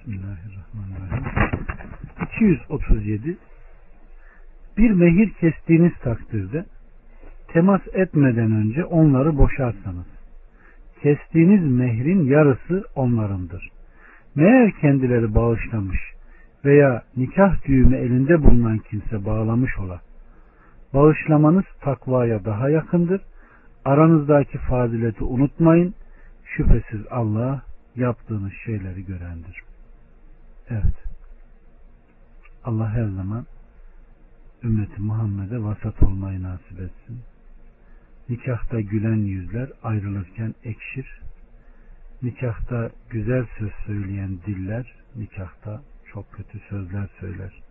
Bismillahirrahmanirrahim. 237 Bir mehir kestiğiniz takdirde temas etmeden önce onları boşarsanız kestiğiniz mehrin yarısı onlarındır. Meğer kendileri bağışlamış veya nikah düğümü elinde bulunan kimse bağlamış ola. Bağışlamanız takvaya daha yakındır. Aranızdaki fazileti unutmayın. Şüphesiz Allah yaptığınız şeyleri görendir. Evet. Allah her zaman ümmeti Muhammed'e vasat olmayı nasip etsin. Nikahta gülen yüzler ayrılırken ekşir. Nikahta güzel söz söyleyen diller nikahta çok kötü sözler söyler.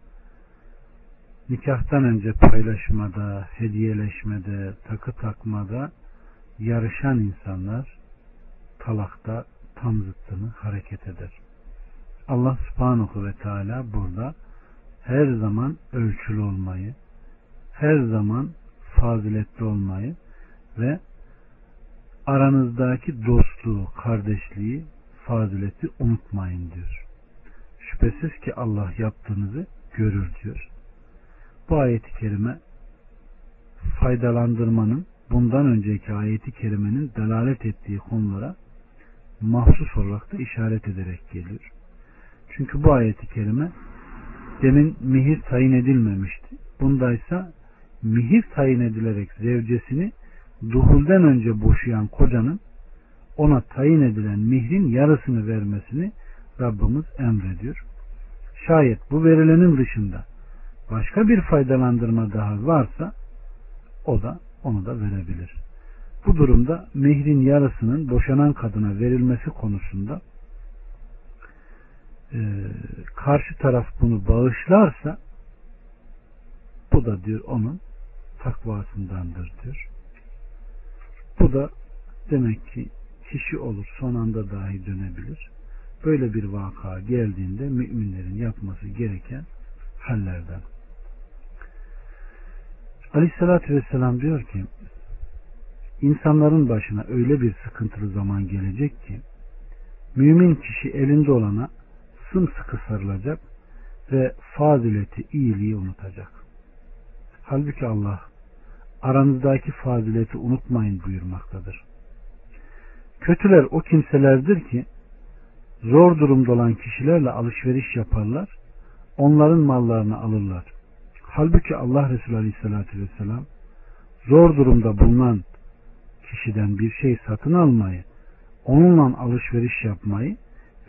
Nikahtan önce paylaşmada, hediyeleşmede, takı takmada yarışan insanlar talakta tam zıttını hareket eder. Allah subhanahu ve teala burada her zaman ölçülü olmayı, her zaman faziletli olmayı ve aranızdaki dostluğu, kardeşliği, fazileti unutmayın diyor. Şüphesiz ki Allah yaptığınızı görür diyor. Bu ayeti kerime faydalandırmanın bundan önceki ayeti kerimenin delalet ettiği konulara mahsus olarak da işaret ederek geliyor. Çünkü bu ayeti kerime demin mihir tayin edilmemişti. Bundaysa mihir tayin edilerek zevcesini duhulden önce boşayan kocanın ona tayin edilen mihrin yarısını vermesini Rabbimiz emrediyor. Şayet bu verilenin dışında başka bir faydalandırma daha varsa o da onu da verebilir. Bu durumda mehrin yarısının boşanan kadına verilmesi konusunda e, karşı taraf bunu bağışlarsa bu da diyor onun takvasındandır diyor. Bu da demek ki kişi olur son anda dahi dönebilir. Böyle bir vaka geldiğinde müminlerin yapması gereken hallerden. Aleyhissalatü Vesselam diyor ki insanların başına öyle bir sıkıntılı zaman gelecek ki mümin kişi elinde olana sımsıkı sarılacak ve fazileti, iyiliği unutacak. Halbuki Allah aranızdaki fazileti unutmayın buyurmaktadır. Kötüler o kimselerdir ki zor durumda olan kişilerle alışveriş yaparlar, onların mallarını alırlar. Halbuki Allah Resulü Aleyhisselatü Vesselam zor durumda bulunan kişiden bir şey satın almayı, onunla alışveriş yapmayı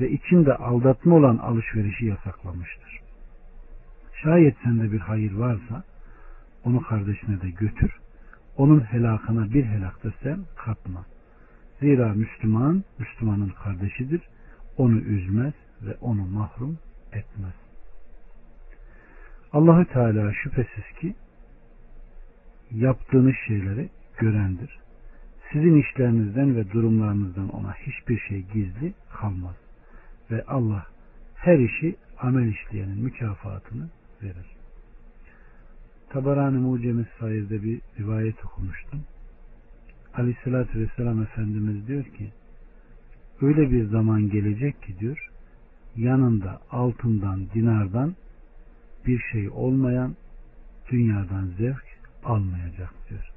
ve içinde aldatma olan alışverişi yasaklamıştır. Şayet sende bir hayır varsa onu kardeşine de götür. Onun helakına bir helak da sen katma. Zira Müslüman, Müslümanın kardeşidir. Onu üzmez ve onu mahrum etmez. Allahü Teala şüphesiz ki yaptığınız şeyleri görendir. Sizin işlerinizden ve durumlarınızdan ona hiçbir şey gizli kalmaz. Ve Allah her işi amel işleyenin mükafatını verir. Tabarani Mucemi sayede bir rivayet okumuştum. Aleyhissalatü Vesselam Efendimiz diyor ki öyle bir zaman gelecek ki diyor yanında altından dinardan bir şey olmayan dünyadan zevk almayacak diyor.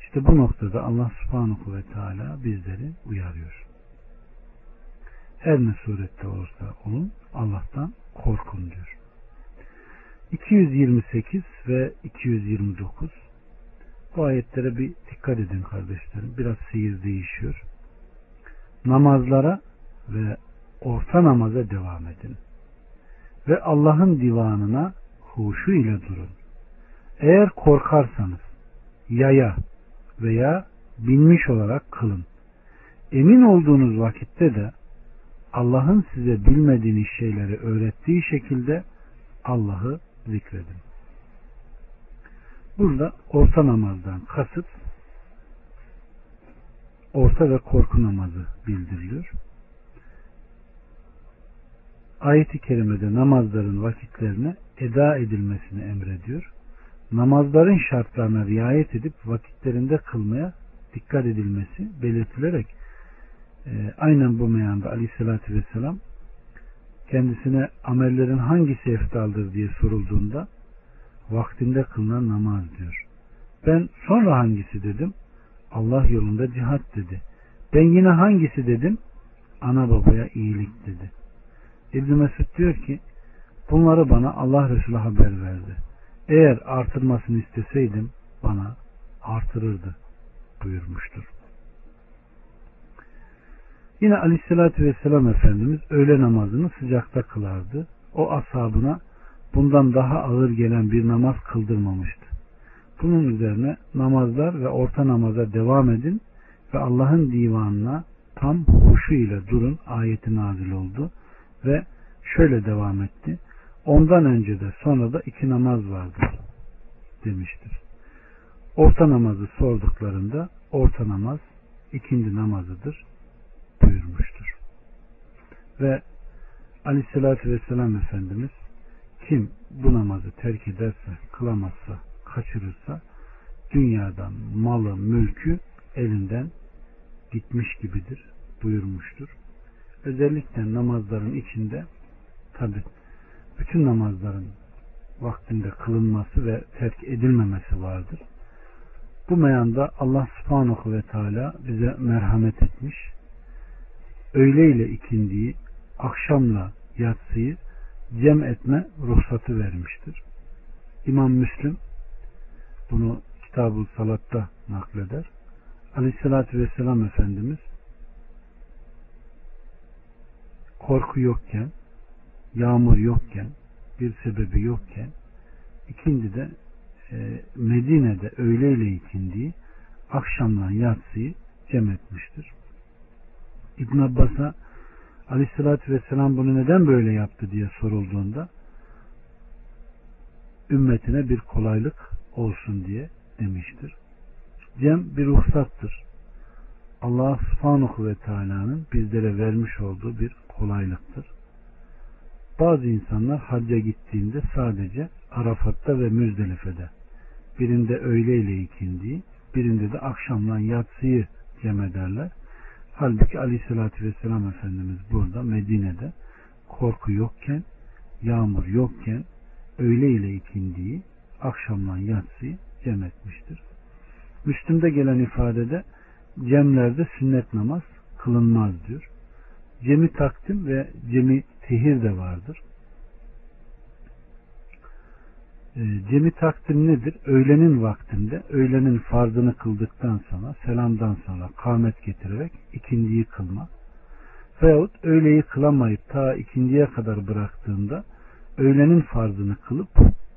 İşte bu noktada Allah subhanahu ve teala bizleri uyarıyor. Her ne surette olursa olun Allah'tan korkun diyor. 228 ve 229 bu ayetlere bir dikkat edin kardeşlerim. Biraz seyir değişiyor. Namazlara ve orta namaza devam edin. Ve Allah'ın divanına huşu ile durun. Eğer korkarsanız yaya veya binmiş olarak kılın. Emin olduğunuz vakitte de Allah'ın size bilmediğiniz şeyleri öğrettiği şekilde Allah'ı zikredin. Burada orta namazdan kasıt orta ve korku namazı bildiriliyor. Ayet-i kerimede namazların vakitlerine eda edilmesini emrediyor. Namazların şartlarına riayet edip vakitlerinde kılmaya dikkat edilmesi belirtilerek e, aynen bu meyanda aleyhissalatü vesselam kendisine amellerin hangisi eftaldır diye sorulduğunda vaktinde kılınan namaz diyor. Ben sonra hangisi dedim? Allah yolunda cihat dedi. Ben yine hangisi dedim? Ana babaya iyilik dedi. İbn Mesud diyor ki bunları bana Allah Resulü haber verdi. Eğer artırmasını isteseydim bana artırırdı buyurmuştur. Yine aleyhissalatü vesselam Efendimiz öğle namazını sıcakta kılardı. O ashabına bundan daha ağır gelen bir namaz kıldırmamıştı. Bunun üzerine namazlar ve orta namaza devam edin ve Allah'ın divanına tam huşu ile durun ayeti nazil oldu ve şöyle devam etti. Ondan önce de sonra da iki namaz vardır demiştir. Orta namazı sorduklarında orta namaz ikindi namazıdır buyurmuştur. Ve aleyhissalatü vesselam Efendimiz kim bu namazı terk ederse, kılamazsa, kaçırırsa dünyadan malı, mülkü elinden gitmiş gibidir buyurmuştur. Özellikle namazların içinde tabi bütün namazların vaktinde kılınması ve terk edilmemesi vardır. Bu meyanda Allah subhanahu ve teala bize merhamet etmiş. Öğle ile ikindiyi, akşamla yatsıyı cem etme ruhsatı vermiştir. İmam Müslim bunu Kitab-ı Salat'ta nakleder. Aleyhissalatü Vesselam Efendimiz korku yokken, yağmur yokken, bir sebebi yokken, ikindi de e, Medine'de öğleyle ikindiği akşamla yatsıyı cem etmiştir. İbn Abbas'a Aleyhisselatü Vesselam bunu neden böyle yaptı diye sorulduğunda ümmetine bir kolaylık olsun diye demiştir. Cem bir ruhsattır. Allah subhanahu ve teala'nın bizlere vermiş olduğu bir kolaylıktır. Bazı insanlar hacca gittiğinde sadece Arafat'ta ve Müzdelife'de birinde öğle ile ikindiği, birinde de akşamdan yatsıyı cem ederler. Halbuki aleyhissalatü vesselam Efendimiz burada Medine'de korku yokken, yağmur yokken öğle ile ikindiği, akşamdan yatsıyı cem etmiştir. Müslüm'de gelen ifadede cemlerde sünnet namaz kılınmaz diyor. Cemi takdim ve cemi tehir de vardır. E, cemi takdim nedir? Öğlenin vaktinde öğlenin farzını kıldıktan sonra selamdan sonra kâmet getirerek ikindiyi kılma. Veyahut öğleyi kılamayıp ta ikindiye kadar bıraktığında öğlenin farzını kılıp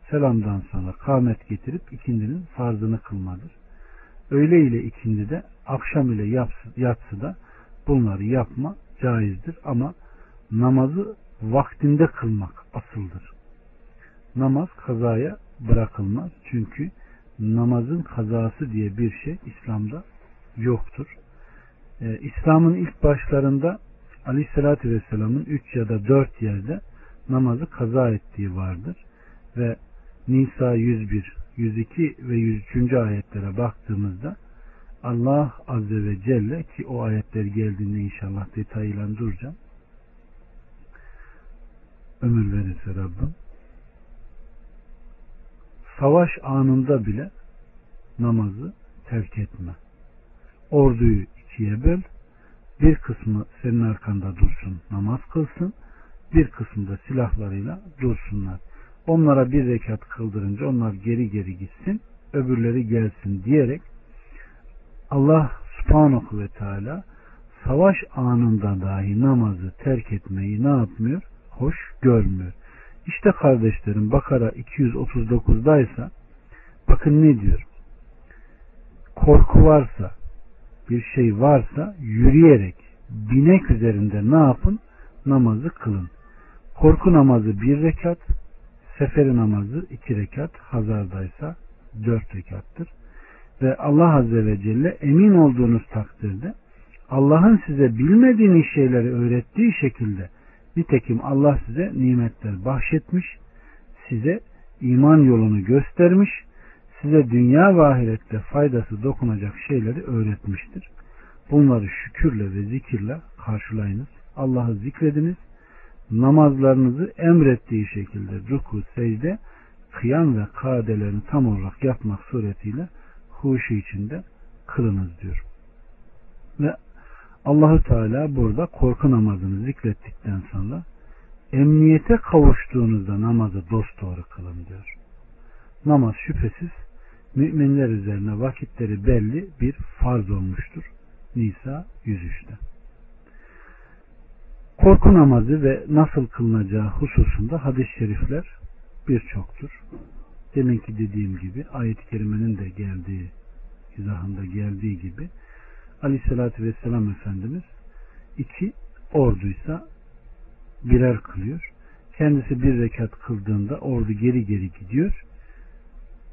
selamdan sonra kâmet getirip ikindinin farzını kılmadır. Öğle ile ikindi de akşam ile yatsı da bunları yapma caizdir ama namazı vaktinde kılmak asıldır. Namaz kazaya bırakılmaz. Çünkü namazın kazası diye bir şey İslam'da yoktur. Ee, İslam'ın ilk başlarında Aleyhisselatü Vesselam'ın üç ya da dört yerde namazı kaza ettiği vardır. Ve Nisa 101, 102 ve 103. ayetlere baktığımızda Allah Azze ve Celle ki o ayetler geldiğinde inşallah duracağım. Ömür verirse Rabbim. Savaş anında bile namazı terk etme. Orduyu ikiye böl. Bir kısmı senin arkanda dursun, namaz kılsın. Bir kısmı da silahlarıyla dursunlar. Onlara bir rekat kıldırınca onlar geri geri gitsin, öbürleri gelsin diyerek Allah subhanahu ve teala savaş anında dahi namazı terk etmeyi ne yapmıyor? Hoş görmüyor. İşte kardeşlerim Bakara 239'daysa bakın ne diyor? Korku varsa bir şey varsa yürüyerek binek üzerinde ne yapın? Namazı kılın. Korku namazı bir rekat, seferi namazı iki rekat, hazardaysa dört rekattır. Ve Allah Azze ve Celle emin olduğunuz takdirde Allah'ın size bilmediğiniz şeyleri öğrettiği şekilde nitekim Allah size nimetler bahşetmiş, size iman yolunu göstermiş, size dünya ve ahirette faydası dokunacak şeyleri öğretmiştir. Bunları şükürle ve zikirle karşılayınız. Allah'ı zikrediniz namazlarınızı emrettiği şekilde ruku, secde, kıyam ve kadelerini tam olarak yapmak suretiyle huşu içinde kılınız diyor. Ve Allahü Teala burada korku namazını zikrettikten sonra emniyete kavuştuğunuzda namazı dost doğru kılın diyor. Namaz şüphesiz müminler üzerine vakitleri belli bir farz olmuştur. Nisa 103'te. Korku namazı ve nasıl kılınacağı hususunda hadis-i şerifler birçoktur. Deminki dediğim gibi ayet-i kerimenin de geldiği izahında geldiği gibi Aleyhisselatü Vesselam Efendimiz iki orduysa birer kılıyor. Kendisi bir rekat kıldığında ordu geri geri gidiyor.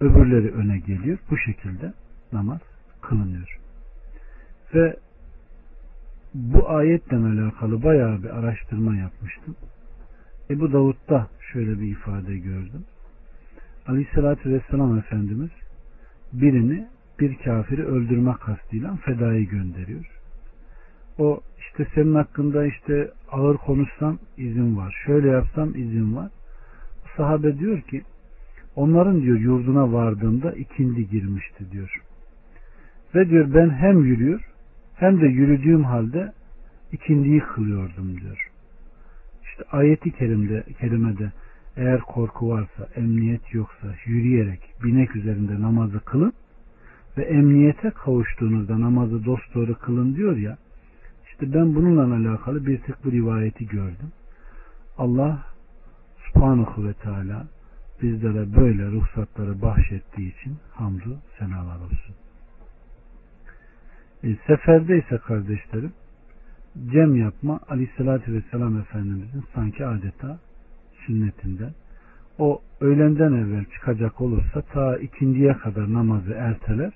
Öbürleri öne geliyor. Bu şekilde namaz kılınıyor. Ve bu ayetle alakalı bayağı bir araştırma yapmıştım. Ebu Davud'da şöyle bir ifade gördüm. Aleyhissalatü Vesselam Efendimiz birini bir kafiri öldürme kastıyla fedayı gönderiyor. O işte senin hakkında işte ağır konuşsam izin var. Şöyle yapsam izin var. Sahabe diyor ki onların diyor yurduna vardığında ikindi girmişti diyor. Ve diyor ben hem yürüyor hem de yürüdüğüm halde ikindiyi kılıyordum diyor. İşte ayeti kerimde, kerimede eğer korku varsa, emniyet yoksa yürüyerek binek üzerinde namazı kılın ve emniyete kavuştuğunuzda namazı dosdoğru kılın diyor ya işte ben bununla alakalı bir tek bu rivayeti gördüm. Allah subhanahu ve teala bizlere böyle ruhsatları bahşettiği için hamdu senalar olsun. E, seferde ise kardeşlerim cem yapma aleyhissalatü vesselam Efendimizin sanki adeta sünnetinden. O öğlenden evvel çıkacak olursa ta ikindiye kadar namazı erteler.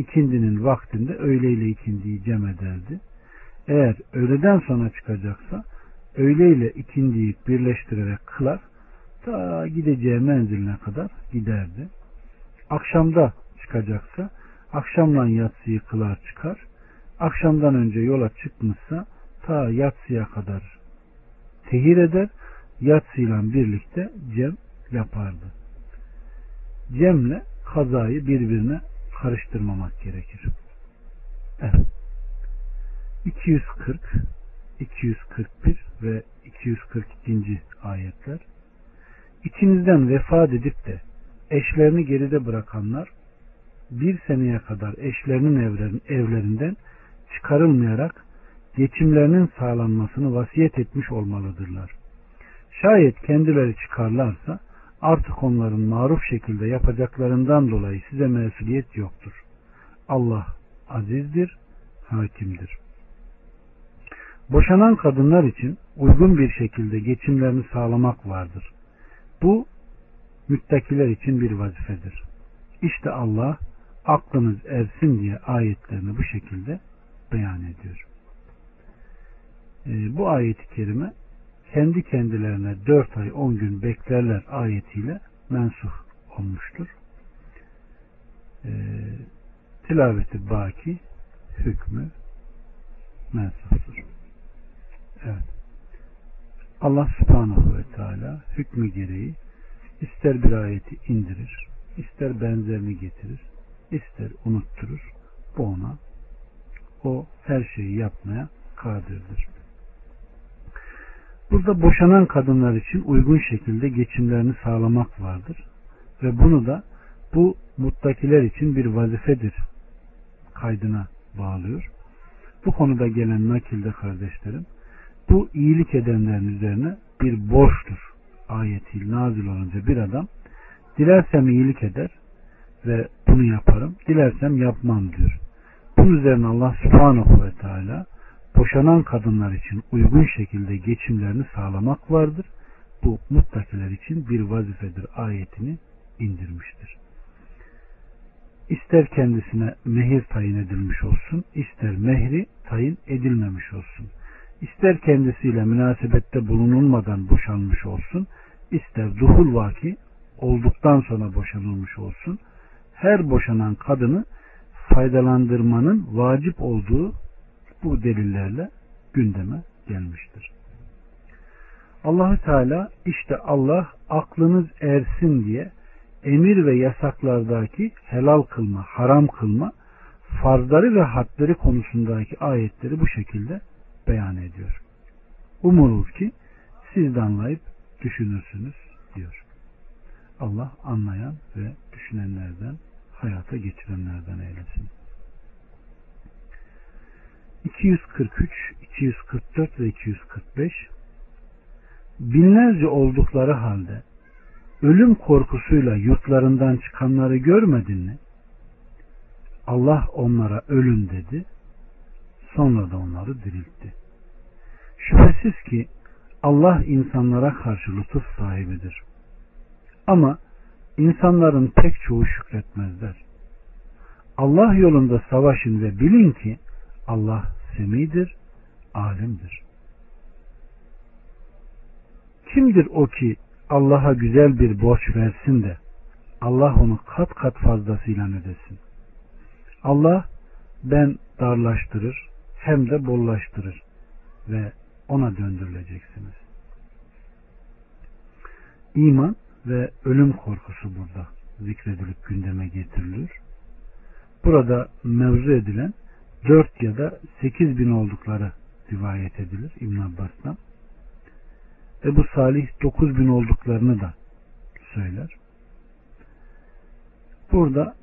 İkindinin vaktinde öğleyle ikindiyi cem ederdi. Eğer öğleden sonra çıkacaksa öğleyle ikindiyi birleştirerek kılar ta gideceği menziline kadar giderdi. Akşamda çıkacaksa akşamdan yatsıyı kılar çıkar. Akşamdan önce yola çıkmışsa ta yatsıya kadar tehir eder. Yatsıyla birlikte cem yapardı. Cemle kazayı birbirine karıştırmamak gerekir. Evet. 240, 241 ve 242. ayetler İçinizden vefat edip de eşlerini geride bırakanlar bir seneye kadar eşlerinin evlerinden çıkarılmayarak geçimlerinin sağlanmasını vasiyet etmiş olmalıdırlar. Şayet kendileri çıkarlarsa artık onların maruf şekilde yapacaklarından dolayı size mesuliyet yoktur. Allah azizdir, hakimdir. Boşanan kadınlar için uygun bir şekilde geçimlerini sağlamak vardır. Bu müttakiler için bir vazifedir. İşte Allah aklınız ersin diye ayetlerini bu şekilde beyan ediyor. Ee, bu ayeti kerime kendi kendilerine dört ay on gün beklerler ayetiyle mensuh olmuştur. Ee, tilaveti baki hükmü mensuhtur. Evet. Allah subhanahu ve teala hükmü gereği ister bir ayeti indirir, ister benzerini getirir, ister unutturur. Bu ona o her şeyi yapmaya kadirdir. Burada boşanan kadınlar için uygun şekilde geçimlerini sağlamak vardır. Ve bunu da bu muttakiler için bir vazifedir kaydına bağlıyor. Bu konuda gelen nakilde kardeşlerim bu iyilik edenlerin üzerine bir borçtur. Ayeti nazil olunca bir adam dilersem iyilik eder ve bunu yaparım, dilersem yapmam diyor. Bunun üzerine Allah subhanahu ve teala boşanan kadınlar için uygun şekilde geçimlerini sağlamak vardır. Bu muttakiler için bir vazifedir ayetini indirmiştir. İster kendisine mehir tayin edilmiş olsun, ister mehri tayin edilmemiş olsun. İster kendisiyle münasebette bulunulmadan boşanmış olsun, ister duhul vaki olduktan sonra boşanılmış olsun, her boşanan kadını faydalandırmanın vacip olduğu bu delillerle gündeme gelmiştir. Allahü Teala işte Allah aklınız ersin diye emir ve yasaklardaki helal kılma, haram kılma, farzları ve hadleri konusundaki ayetleri bu şekilde beyan ediyor. Umulur ki siz de anlayıp düşünürsünüz diyor. Allah anlayan ve düşünenlerden, hayata geçirenlerden eylesin. 243, 244 ve 245 binlerce oldukları halde ölüm korkusuyla yurtlarından çıkanları görmedin mi? Allah onlara ölün dedi. Sonra da onları diriltti. Şüphesiz ki Allah insanlara karşı lütuf sahibidir. Ama insanların pek çoğu şükretmezler. Allah yolunda savaşın ve bilin ki Allah semidir, alimdir. Kimdir o ki Allah'a güzel bir borç versin de Allah onu kat kat fazlasıyla ödesin. Allah ben darlaştırır hem de bollaştırır ve ona döndürüleceksiniz. İman ve ölüm korkusu burada zikredilip gündeme getirilir. Burada mevzu edilen 4 ya da 8 bin oldukları rivayet edilir İbn Abbas'tan. Ebu Salih 9 bin olduklarını da söyler. Burada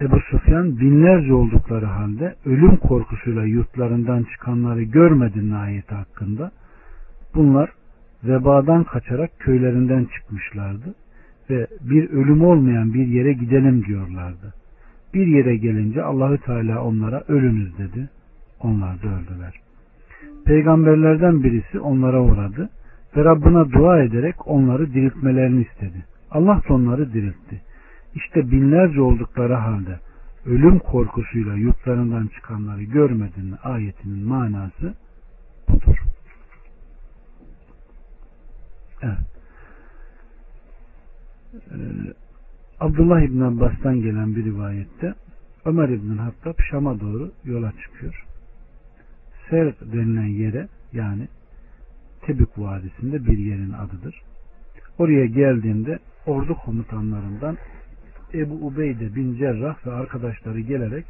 Ebu Sufyan binlerce oldukları halde ölüm korkusuyla yurtlarından çıkanları görmedin ayeti hakkında. Bunlar vebadan kaçarak köylerinden çıkmışlardı ve bir ölüm olmayan bir yere gidelim diyorlardı. Bir yere gelince Allahü Teala onlara ölünüz dedi. Onlar da öldüler. Peygamberlerden birisi onlara uğradı ve Rabbına dua ederek onları diriltmelerini istedi. Allah da onları diriltti. İşte binlerce oldukları halde ölüm korkusuyla yurtlarından çıkanları görmedin mi ayetinin manası budur. Evet. Ee, Abdullah İbn Abbas'tan gelen bir rivayette Ömer İbn Hattab Şam'a doğru yola çıkıyor. Ser denilen yere yani Tebük Vadisi'nde bir yerin adıdır. Oraya geldiğinde ordu komutanlarından Ebu Ubeyde bin Cerrah ve arkadaşları gelerek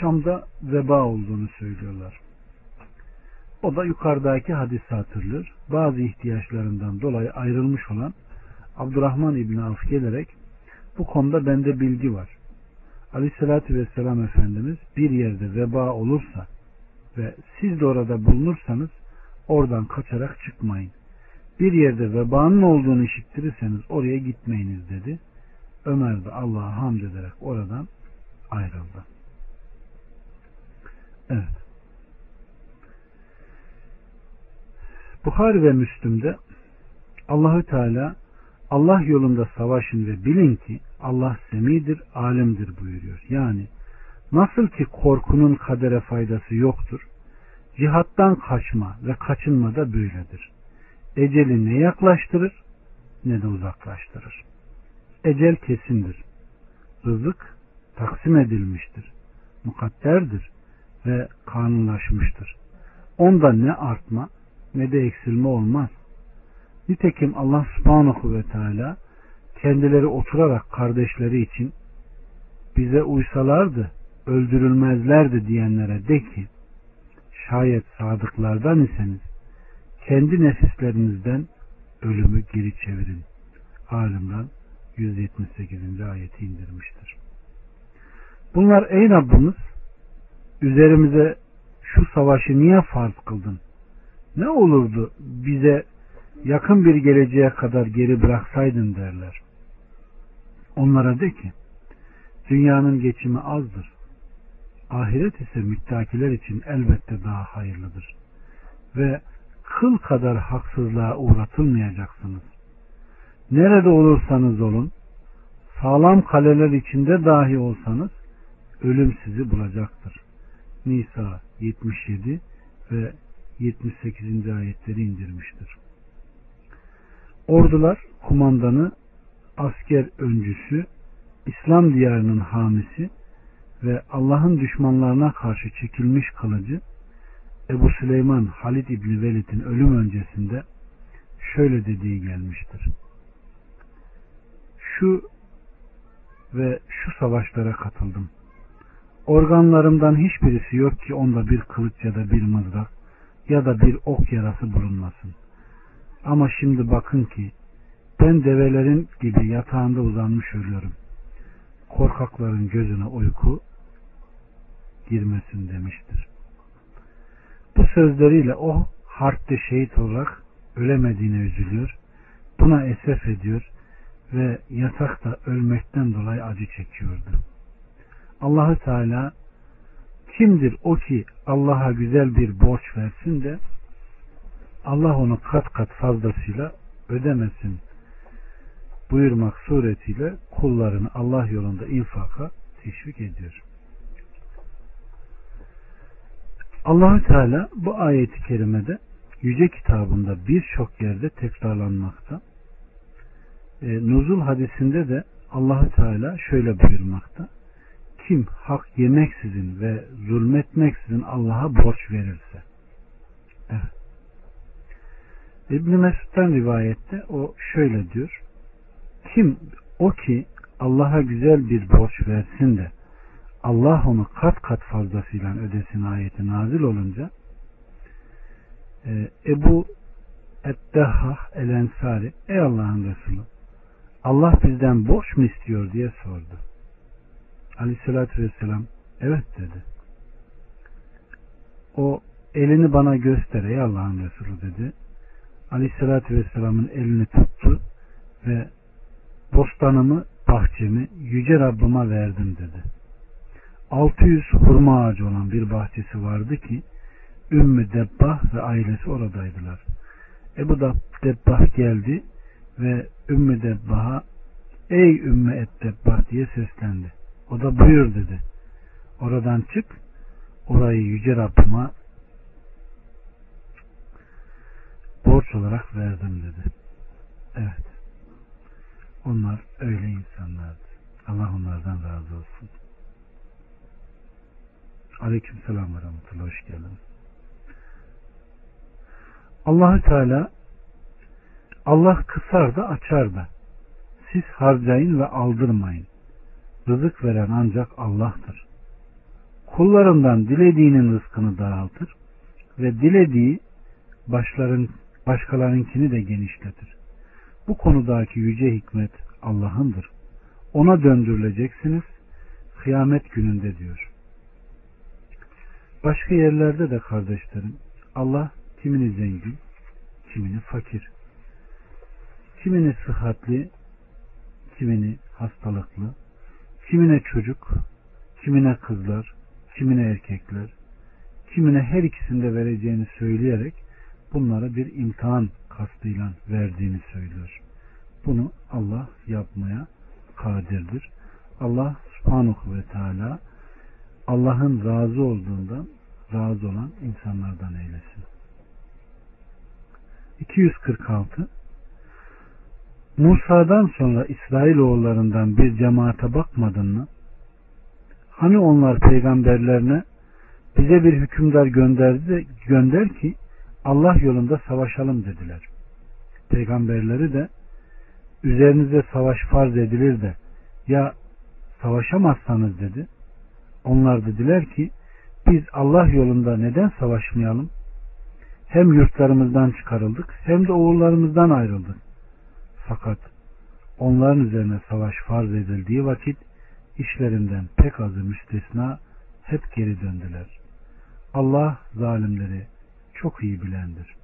Şam'da veba olduğunu söylüyorlar. O da yukarıdaki hadisi hatırlıyor. Bazı ihtiyaçlarından dolayı ayrılmış olan Abdurrahman İbni Avf gelerek bu konuda bende bilgi var. Aleyhissalatü Vesselam Efendimiz bir yerde veba olursa ve siz de orada bulunursanız oradan kaçarak çıkmayın. Bir yerde vebanın olduğunu işittirirseniz oraya gitmeyiniz dedi. Ömer de Allah'a hamd ederek oradan ayrıldı. Evet. Buhari ve Müslüm'de Allahü Teala Allah yolunda savaşın ve bilin ki Allah semidir, alimdir buyuruyor. Yani nasıl ki korkunun kadere faydası yoktur, cihattan kaçma ve kaçınma da böyledir. Eceli ne yaklaştırır ne de uzaklaştırır. Ecel kesindir. Rızık taksim edilmiştir. Mukadderdir ve kanunlaşmıştır. Onda ne artma ne de eksilme olmaz. Nitekim Allah subhanahu ve teala kendileri oturarak kardeşleri için bize uysalardı öldürülmezlerdi diyenlere de ki şayet sadıklardan iseniz kendi nefislerinizden ölümü geri çevirin. Alimran 178. ayeti indirmiştir. Bunlar ey Rabbimiz üzerimize şu savaşı niye farz kıldın? Ne olurdu bize yakın bir geleceğe kadar geri bıraksaydın derler. Onlara de ki dünyanın geçimi azdır. Ahiret ise müttakiler için elbette daha hayırlıdır. Ve kıl kadar haksızlığa uğratılmayacaksınız. Nerede olursanız olun, sağlam kaleler içinde dahi olsanız, ölüm sizi bulacaktır. Nisa 77 ve 78. ayetleri indirmiştir. Ordular kumandanı, asker öncüsü, İslam diyarının hamisi ve Allah'ın düşmanlarına karşı çekilmiş kılıcı, Ebu Süleyman Halid İbni Velid'in ölüm öncesinde şöyle dediği gelmiştir. Şu ve şu savaşlara katıldım. Organlarımdan hiçbirisi yok ki onda bir kılıç ya da bir mızrak ya da bir ok yarası bulunmasın. Ama şimdi bakın ki ben develerin gibi yatağında uzanmış ölüyorum. Korkakların gözüne uyku girmesin demiştir. Bu sözleriyle o harpte şehit olarak ölemediğine üzülüyor. Buna esef ediyor ve yatakta ölmekten dolayı acı çekiyordu. Allahü Teala kimdir o ki Allah'a güzel bir borç versin de Allah onu kat kat fazlasıyla ödemesin buyurmak suretiyle kullarını Allah yolunda infaka teşvik ediyor. Allahü Teala bu ayeti kerimede yüce kitabında birçok yerde tekrarlanmakta. E, Nuzul hadisinde de Allahü Teala şöyle buyurmakta. Kim hak yemeksizin ve zulmetmeksizin Allah'a borç verirse. Evet. İbn Mesud'dan rivayette o şöyle diyor. Kim o ki Allah'a güzel bir borç versin de Allah onu kat kat fazlasıyla ödesin ayeti nazil olunca e, Ebu Eddehah El Ensari ey Allah'ın Resulü Allah bizden borç mu istiyor diye sordu. Aleyhissalatü Vesselam evet dedi. O elini bana göster ey Allah'ın Resulü dedi. Aleyhissalatü Vesselam'ın elini tuttu ve bostanımı, bahçemi yüce Rabbıma verdim dedi. 600 hurma ağacı olan bir bahçesi vardı ki Ümmü Debbah ve ailesi oradaydılar. Ebu Debbah geldi ve Ümmü Debbah'a ey Ümmü Et Debbah diye seslendi. O da buyur dedi. Oradan çık orayı Yüce Rabbıma borç olarak verdim dedi. Evet. Onlar öyle insanlardı. Allah onlardan razı olsun. Aleyküm selam ve rahmetullah. Hoş geldiniz. Allahü Teala Allah kısar da açar da siz harcayın ve aldırmayın. Rızık veren ancak Allah'tır. Kullarından dilediğinin rızkını dağıtır ve dilediği başların başkalarınkini de genişletir. Bu konudaki yüce hikmet Allah'ındır. Ona döndürüleceksiniz kıyamet gününde diyor. Başka yerlerde de kardeşlerim Allah kimini zengin, kimini fakir, kimini sıhhatli, kimini hastalıklı, kimine çocuk, kimine kızlar, kimine erkekler, kimine her ikisinde vereceğini söyleyerek bunlara bir imtihan kastıyla verdiğini söylüyor. Bunu Allah yapmaya kadirdir. Allah subhanahu ve teala Allah'ın razı olduğundan razı olan insanlardan eylesin. 246 Musa'dan sonra İsrailoğullarından bir cemaate bakmadın mı? Hani onlar peygamberlerine bize bir hükümdar gönderdi de, gönder ki Allah yolunda savaşalım dediler. Peygamberleri de üzerinize savaş farz edilir de ya savaşamazsanız dedi. Onlar dediler ki biz Allah yolunda neden savaşmayalım? Hem yurtlarımızdan çıkarıldık hem de oğullarımızdan ayrıldık. Fakat onların üzerine savaş farz edildiği vakit işlerinden pek azı müstesna hep geri döndüler. Allah zalimleri çok iyi bilendir.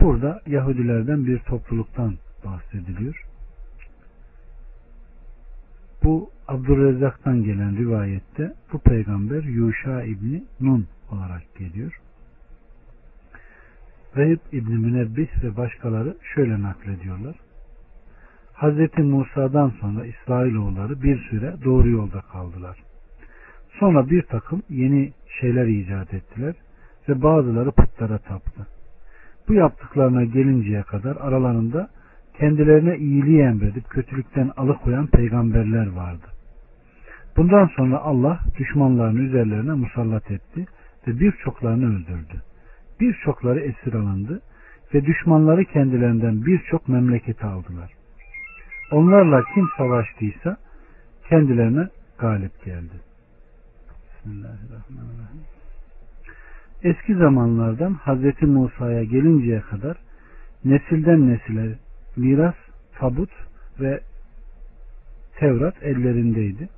Burada Yahudilerden bir topluluktan bahsediliyor. Bu Abdurrezzak'tan gelen rivayette bu peygamber Yuşa İbni Nun olarak geliyor. Vehib İbni Münebbih ve başkaları şöyle naklediyorlar. Hz. Musa'dan sonra İsrailoğulları bir süre doğru yolda kaldılar. Sonra bir takım yeni şeyler icat ettiler ve bazıları putlara taptı. Bu yaptıklarına gelinceye kadar aralarında kendilerine iyiliği emredip kötülükten alıkoyan peygamberler vardı. Bundan sonra Allah düşmanlarını üzerlerine musallat etti ve birçoklarını öldürdü. Birçokları esir alındı ve düşmanları kendilerinden birçok memleketi aldılar. Onlarla kim savaştıysa kendilerine galip geldi. Bismillahirrahmanirrahim. Eski zamanlardan Hazreti Musa'ya gelinceye kadar nesilden nesile miras, tabut ve Tevrat ellerindeydi.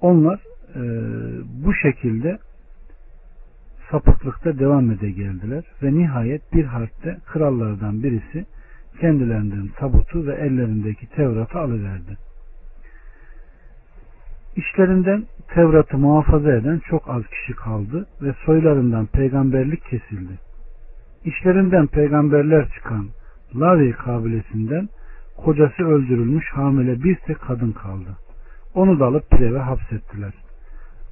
Onlar e, bu şekilde sapıklıkta devam ede geldiler ve nihayet bir harpte krallardan birisi kendilerinden tabutu ve ellerindeki Tevrat'ı alıverdi. İşlerinden Tevrat'ı muhafaza eden çok az kişi kaldı ve soylarından peygamberlik kesildi. İşlerinden peygamberler çıkan Lavi kabilesinden kocası öldürülmüş hamile bir tek kadın kaldı. Onu da alıp bir eve hapsettiler.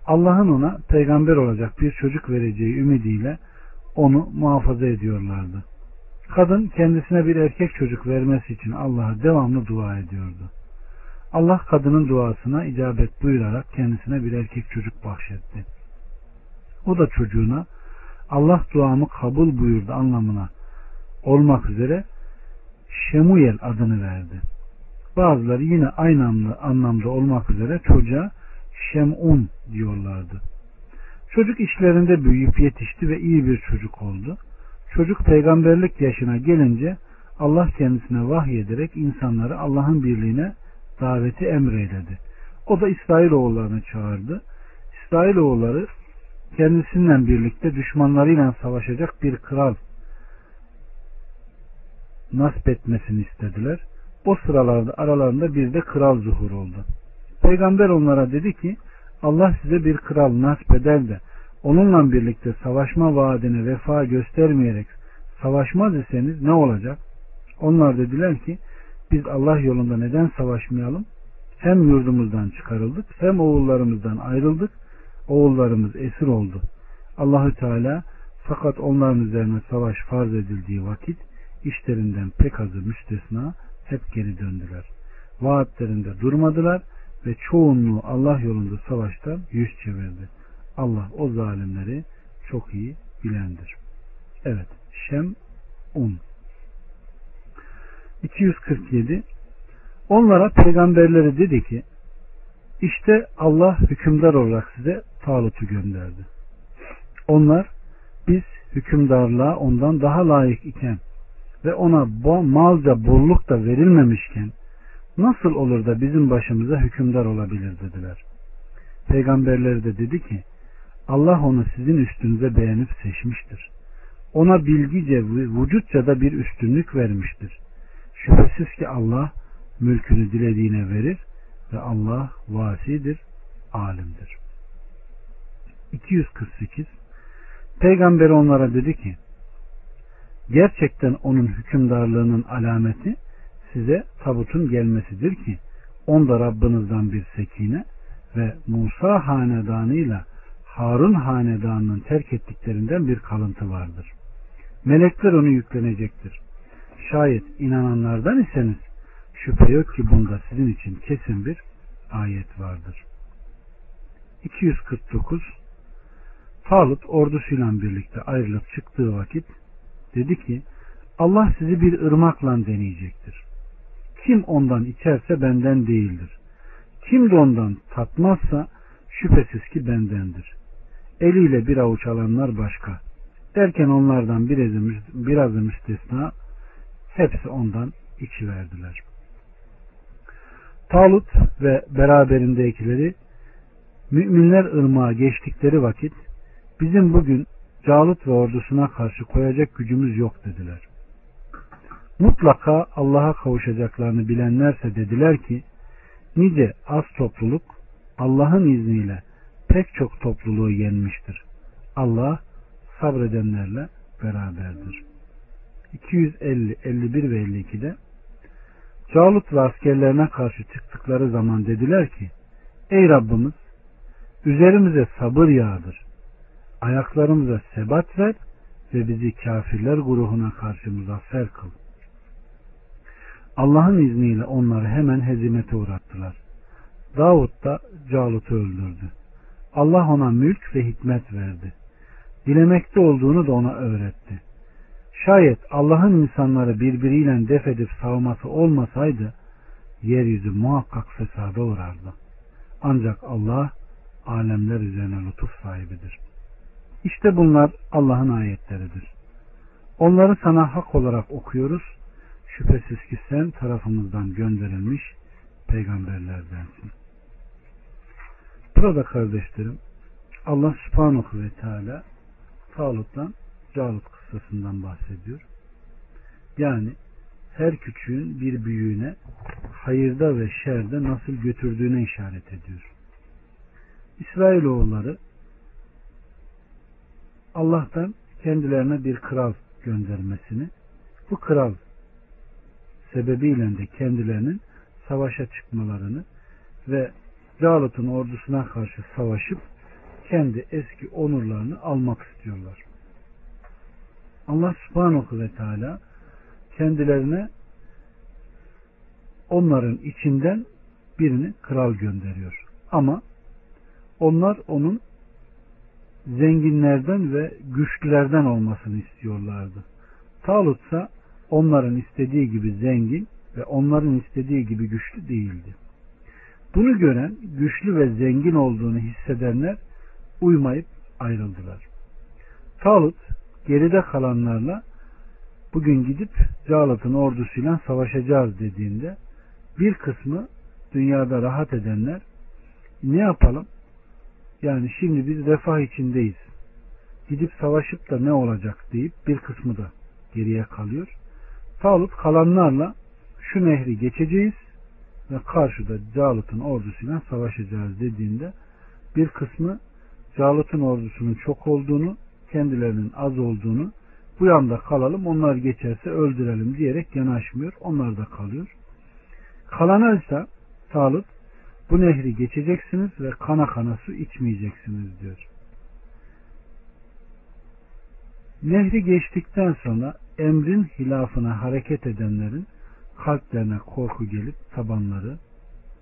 Allah'ın ona peygamber olacak bir çocuk vereceği ümidiyle onu muhafaza ediyorlardı. Kadın kendisine bir erkek çocuk vermesi için Allah'a devamlı dua ediyordu. Allah kadının duasına icabet buyurarak kendisine bir erkek çocuk bahşetti. O da çocuğuna Allah duamı kabul buyurdu anlamına olmak üzere Şemuyel adını verdi. Bazıları yine aynı anlamda olmak üzere çocuğa Şem'un diyorlardı. Çocuk işlerinde büyüyüp yetişti ve iyi bir çocuk oldu. Çocuk peygamberlik yaşına gelince Allah kendisine vahyederek insanları Allah'ın birliğine daveti emreyledi. O da İsrailoğullarını çağırdı. İsrailoğulları kendisinden birlikte düşmanlarıyla savaşacak bir kral nasip etmesini istediler. O sıralarda aralarında bir de kral zuhur oldu. Peygamber onlara dedi ki Allah size bir kral nasip eder de onunla birlikte savaşma vaadine vefa göstermeyerek savaşmaz iseniz ne olacak? Onlar dediler ki biz Allah yolunda neden savaşmayalım? Hem yurdumuzdan çıkarıldık hem oğullarımızdan ayrıldık. Oğullarımız esir oldu. Allahü Teala fakat onların üzerine savaş farz edildiği vakit işlerinden pek azı müstesna hep geri döndüler. Vaatlerinde durmadılar ve çoğunluğu Allah yolunda savaştan yüz çevirdi. Allah o zalimleri çok iyi bilendir. Evet. Şem 10 247 Onlara peygamberleri dedi ki işte Allah hükümdar olarak size Talut'u gönderdi. Onlar biz hükümdarlığa ondan daha layık iken ve ona malca bolluk da verilmemişken nasıl olur da bizim başımıza hükümdar olabilir dediler. Peygamberleri de dedi ki Allah onu sizin üstünüze beğenip seçmiştir. Ona bilgice vücutça da bir üstünlük vermiştir. Şüphesiz ki Allah mülkünü dilediğine verir ve Allah vasidir, alimdir. 248 Peygamber onlara dedi ki gerçekten onun hükümdarlığının alameti size tabutun gelmesidir ki onda Rabbinizden bir sekine ve Musa hanedanıyla Harun hanedanının terk ettiklerinden bir kalıntı vardır. Melekler onu yüklenecektir. Şayet inananlardan iseniz şüphe yok ki bunda sizin için kesin bir ayet vardır. 249 Talut ordusuyla birlikte ayrılıp çıktığı vakit dedi ki Allah sizi bir ırmakla deneyecektir. Kim ondan içerse benden değildir. Kim de ondan tatmazsa şüphesiz ki bendendir. Eliyle bir avuç alanlar başka. Derken onlardan birazı, müstesna hepsi ondan içi verdiler. Talut ve beraberindekileri müminler ırmağa geçtikleri vakit bizim bugün Calut ve ordusuna karşı koyacak gücümüz yok dediler. Mutlaka Allah'a kavuşacaklarını bilenlerse dediler ki nice az topluluk Allah'ın izniyle pek çok topluluğu yenmiştir. Allah sabredenlerle beraberdir. 250, 51 ve 52'de Calut ve askerlerine karşı çıktıkları zaman dediler ki Ey Rabbimiz üzerimize sabır yağdır. Ayaklarımıza sebat ver ve bizi kafirler grubuna karşı muzaffer kıl. Allah'ın izniyle onları hemen hezimete uğrattılar. Davut da Calut'u öldürdü. Allah ona mülk ve hikmet verdi. Dilemekte olduğunu da ona öğretti. Şayet Allah'ın insanları birbiriyle def edip savması olmasaydı yeryüzü muhakkak fesada uğrardı. Ancak Allah alemler üzerine lütuf sahibidir. İşte bunlar Allah'ın ayetleridir. Onları sana hak olarak okuyoruz. Şüphesiz ki sen tarafımızdan gönderilmiş peygamberlerdensin. Burada kardeşlerim Allah subhanahu ve teala Talut'tan Calut kıssasından bahsediyor. Yani her küçüğün bir büyüğüne hayırda ve şerde nasıl götürdüğüne işaret ediyor. İsrailoğulları Allah'tan kendilerine bir kral göndermesini bu kral sebebiyle de kendilerinin savaşa çıkmalarını ve Calut'un ordusuna karşı savaşıp kendi eski onurlarını almak istiyorlar. Allah subhanahu ve teala kendilerine onların içinden birini kral gönderiyor. Ama onlar onun zenginlerden ve güçlülerden olmasını istiyorlardı. Talut ise onların istediği gibi zengin ve onların istediği gibi güçlü değildi. Bunu gören güçlü ve zengin olduğunu hissedenler uymayıp ayrıldılar. Talut geride kalanlarla bugün gidip Calat'ın ordusuyla savaşacağız dediğinde bir kısmı dünyada rahat edenler ne yapalım? Yani şimdi biz refah içindeyiz. Gidip savaşıp da ne olacak deyip bir kısmı da geriye kalıyor. Talut kalanlarla şu nehri geçeceğiz ve karşıda Calut'un ordusuyla savaşacağız dediğinde bir kısmı Calut'un ordusunun çok olduğunu, kendilerinin az olduğunu, bu yanda kalalım, onlar geçerse öldürelim diyerek yanaşmıyor. Onlar da kalıyor. Kalana ise Talut bu nehri geçeceksiniz ve kana kana su içmeyeceksiniz diyor. Nehri geçtikten sonra emrin hilafına hareket edenlerin kalplerine korku gelip tabanları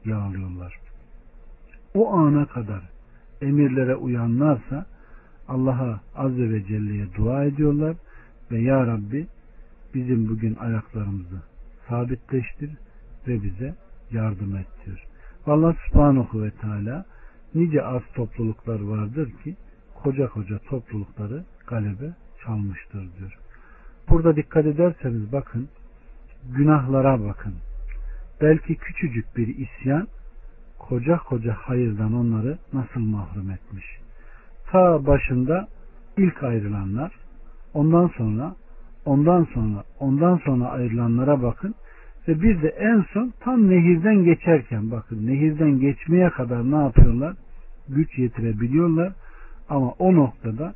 yağlıyorlar. O ana kadar emirlere uyanlarsa Allah'a Azze ve Celle'ye dua ediyorlar ve Ya Rabbi bizim bugün ayaklarımızı sabitleştir ve bize yardım et diyor. Allah subhanahu ve teala nice az topluluklar vardır ki koca koca toplulukları galebe çalmıştır diyor. Burada dikkat ederseniz bakın günahlara bakın. Belki küçücük bir isyan koca koca hayırdan onları nasıl mahrum etmiş. Ta başında ilk ayrılanlar ondan sonra ondan sonra ondan sonra ayrılanlara bakın ve bir de en son tam nehirden geçerken bakın nehirden geçmeye kadar ne yapıyorlar? Güç yetirebiliyorlar ama o noktada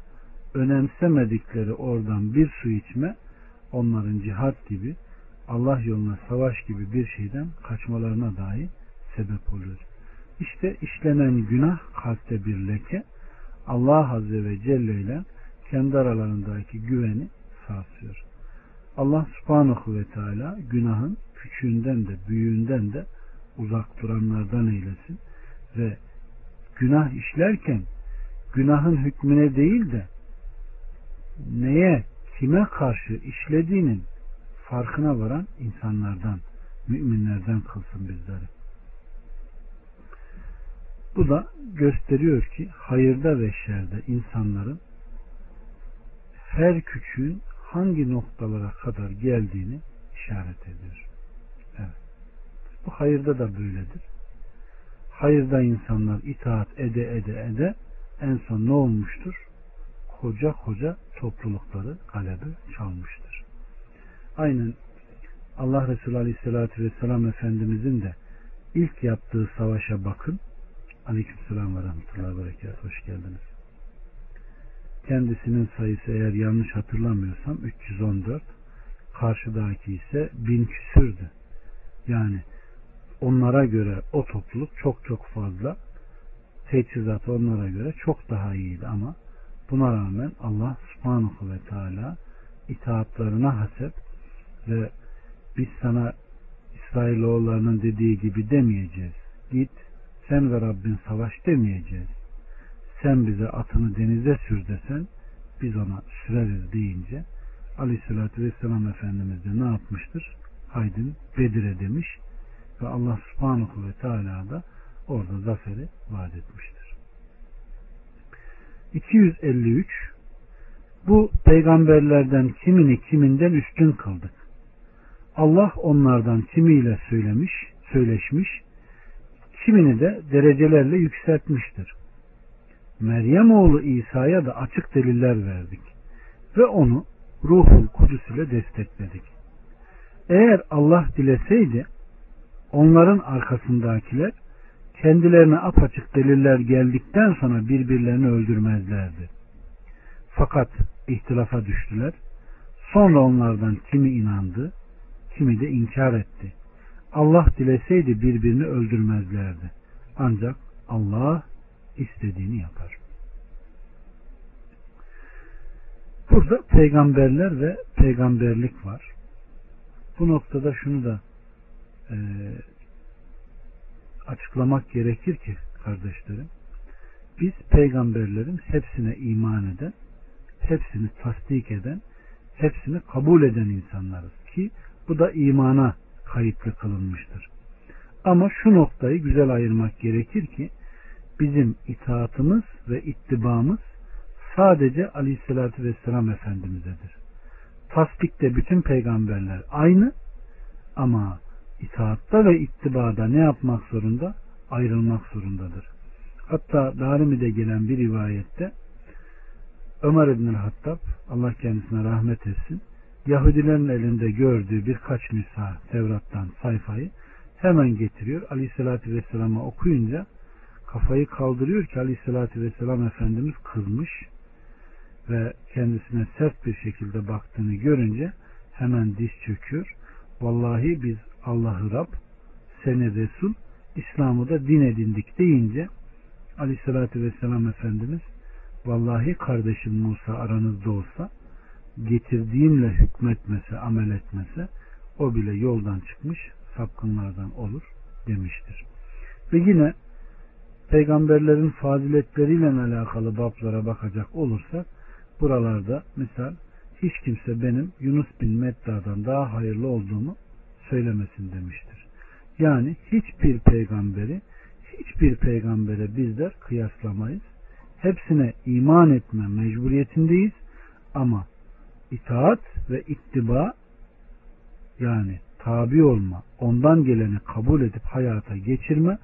önemsemedikleri oradan bir su içme onların cihat gibi Allah yoluna savaş gibi bir şeyden kaçmalarına dahi sebep oluyor. İşte işlenen günah kalpte bir leke Allah Azze ve Celle ile kendi aralarındaki güveni sarsıyor. Allah subhanahu ve teala günahın küçüğünden de büyüğünden de uzak duranlardan eylesin ve günah işlerken günahın hükmüne değil de neye kime karşı işlediğinin farkına varan insanlardan müminlerden kılsın bizleri. Bu da gösteriyor ki hayırda ve şerde insanların her küçüğün hangi noktalara kadar geldiğini işaret ediyor. Evet. Bu hayırda da böyledir. Hayırda insanlar itaat ede ede ede en son ne olmuştur? Koca koca toplulukları galebe çalmıştır. Aynen Allah Resulü Aleyhisselatü Vesselam Efendimizin de ilk yaptığı savaşa bakın. Aleykümselam ve Rahmetullahi ve Berekat. Hoş geldiniz. Kendisinin sayısı eğer yanlış hatırlamıyorsam 314. Karşıdaki ise bin küsürdü. Yani onlara göre o topluluk çok çok fazla teçhizat onlara göre çok daha iyiydi ama buna rağmen Allah subhanahu ve teala itaatlarına hasep ve biz sana İsrailoğullarının dediği gibi demeyeceğiz. Git sen ve Rabbin savaş demeyeceğiz. Sen bize atını denize sür desen biz ona süreriz deyince Aleyhisselatü Vesselam Efendimiz de ne yapmıştır? Haydin Bedir'e demiş ve Allah subhanahu ve teala da orada zaferi vaat etmiştir. 253 Bu peygamberlerden kimini kiminden üstün kıldık. Allah onlardan kimiyle söylemiş, söyleşmiş, kimini de derecelerle yükseltmiştir. Meryem oğlu İsa'ya da açık deliller verdik ve onu ruhul kudüs ile destekledik. Eğer Allah dileseydi onların arkasındakiler kendilerine apaçık deliller geldikten sonra birbirlerini öldürmezlerdi. Fakat ihtilafa düştüler. Sonra onlardan kimi inandı, kimi de inkar etti. Allah dileseydi birbirini öldürmezlerdi. Ancak Allah istediğini yapar. Burada peygamberler ve peygamberlik var. Bu noktada şunu da e, açıklamak gerekir ki kardeşlerim biz peygamberlerin hepsine iman eden, hepsini tasdik eden, hepsini kabul eden insanlarız ki bu da imana kayıtlı kılınmıştır. Ama şu noktayı güzel ayırmak gerekir ki bizim itaatımız ve ittibamız sadece Aleyhisselatü Vesselam Efendimiz'edir. Tasdikte bütün peygamberler aynı ama itaatta ve ittibada ne yapmak zorunda? Ayrılmak zorundadır. Hatta Darimi'de gelen bir rivayette Ömer İbn Hattab Allah kendisine rahmet etsin Yahudilerin elinde gördüğü birkaç nüsha Tevrat'tan sayfayı hemen getiriyor. Aleyhissalatü Vesselam'a okuyunca kafayı kaldırıyor ki Aleyhissalatü Vesselam Efendimiz kızmış ve kendisine sert bir şekilde baktığını görünce hemen diz çöküyor. Vallahi biz Allah'ı Rab, seni Resul, İslam'ı da din edindik deyince Aleyhissalatü Vesselam Efendimiz vallahi kardeşim Musa aranızda olsa getirdiğimle hükmetmese, amel etmese o bile yoldan çıkmış sapkınlardan olur demiştir. Ve yine peygamberlerin faziletleriyle alakalı bablara bakacak olursak buralarda misal hiç kimse benim Yunus bin Medda'dan daha hayırlı olduğumu söylemesin demiştir. Yani hiçbir peygamberi hiçbir peygambere bizler kıyaslamayız. Hepsine iman etme mecburiyetindeyiz ama itaat ve ittiba yani tabi olma, ondan geleni kabul edip hayata geçirme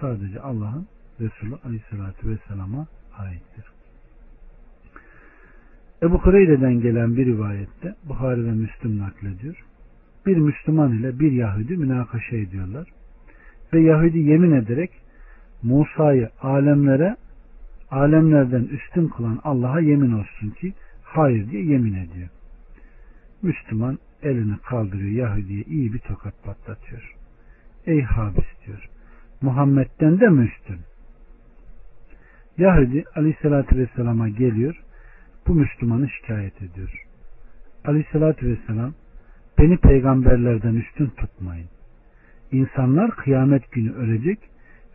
sadece Allah'ın Resulü Aleyhisselatü Vesselam'a aittir. Ebu Hureyre'den gelen bir rivayette Buhari ve Müslüm naklediyor. Bir Müslüman ile bir Yahudi münakaşa ediyorlar. Ve Yahudi yemin ederek Musa'yı alemlere alemlerden üstün kılan Allah'a yemin olsun ki hayır diye yemin ediyor. Müslüman elini kaldırıyor Yahudi'ye iyi bir tokat patlatıyor. Ey habis diyor. Muhammed'den de mi üstün? Yahudi aleyhissalatü vesselama geliyor. Bu Müslümanı şikayet ediyor. Aleyhissalatü vesselam beni peygamberlerden üstün tutmayın. İnsanlar kıyamet günü ölecek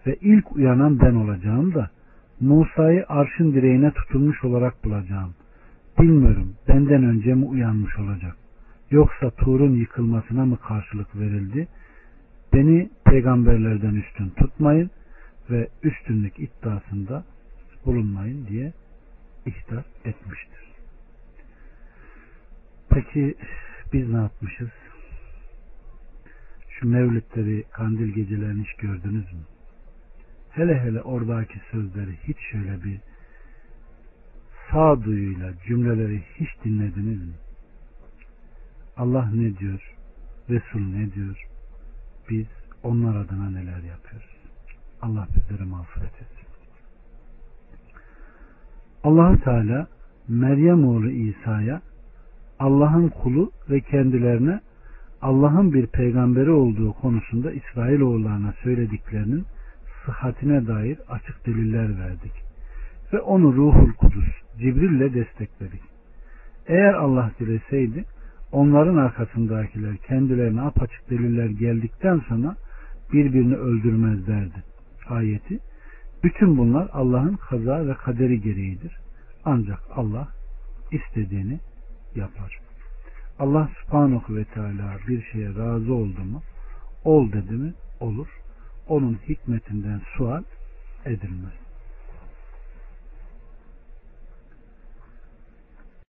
ve ilk uyanan ben olacağım da Musa'yı arşın direğine tutulmuş olarak bulacağım. Bilmiyorum benden önce mi uyanmış olacak? Yoksa Tur'un yıkılmasına mı karşılık verildi? Beni peygamberlerden üstün tutmayın ve üstünlük iddiasında bulunmayın diye ihtar etmiştir. Peki biz ne yapmışız? Şu mevlütleri, kandil gecelerini hiç gördünüz mü? Hele hele oradaki sözleri hiç şöyle bir sağduyuyla cümleleri hiç dinlediniz mi? Allah ne diyor? Resul ne diyor? Biz onlar adına neler yapıyoruz? Allah bizleri mağfiret etsin. allah Teala Meryem oğlu İsa'ya Allah'ın kulu ve kendilerine Allah'ın bir peygamberi olduğu konusunda İsrail oğullarına söylediklerinin sıhhatine dair açık deliller verdik. Ve onu ruhul kudüs, Cibril ile destekledik. Eğer Allah dileseydi onların arkasındakiler kendilerine apaçık deliller geldikten sonra birbirini öldürmezlerdi. Ayeti bütün bunlar Allah'ın kaza ve kaderi gereğidir. Ancak Allah istediğini yapar. Allah subhanahu ve teala bir şeye razı oldu mu ol dedi mi olur. Onun hikmetinden sual edilmez.